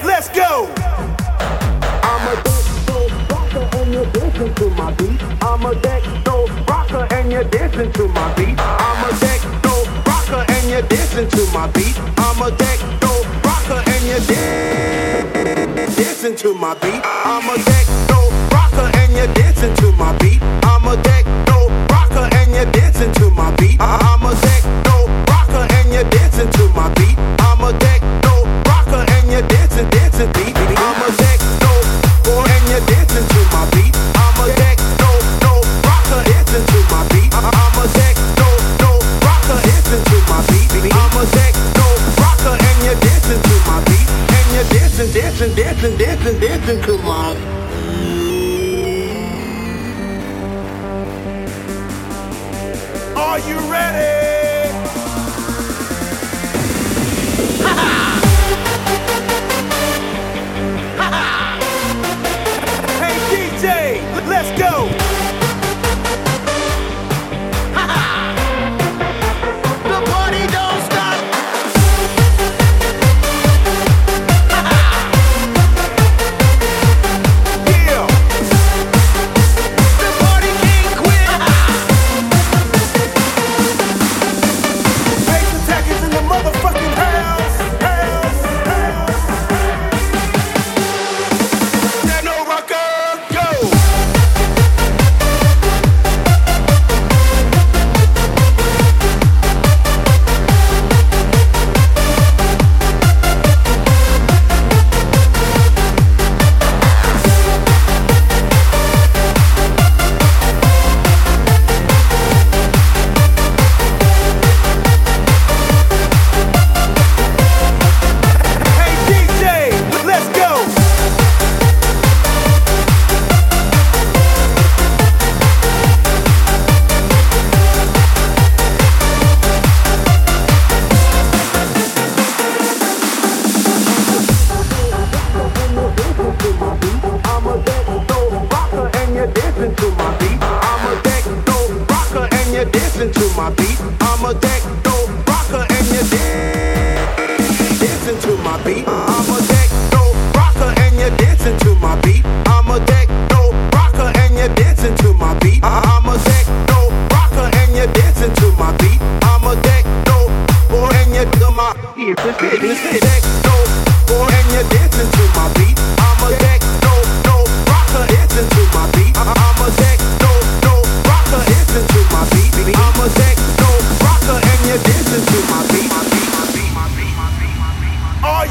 Let's go. I'm a deck soul rocker and you're dancing to my beat. I'm a deck soul rocker and you're dancing to my beat. I'm a deck soul rocker and you're dancing to my beat. I'm a deck soul rocker and you're dancing to my beat. I'm a deck soul rocker and you're dancing to my beat. And you're dancing, dancing, dancing, dancing, dancing to my Are you ready? Ha ha! Ha ha! Hey DJ, let's go! beat. I'm a techno rocker and you're dancing to my beat. I'm a techno rocker and you're dancing to my beat. I'm a techno rocker and you're dancing to my beat. I'm a techno and you're to my beat.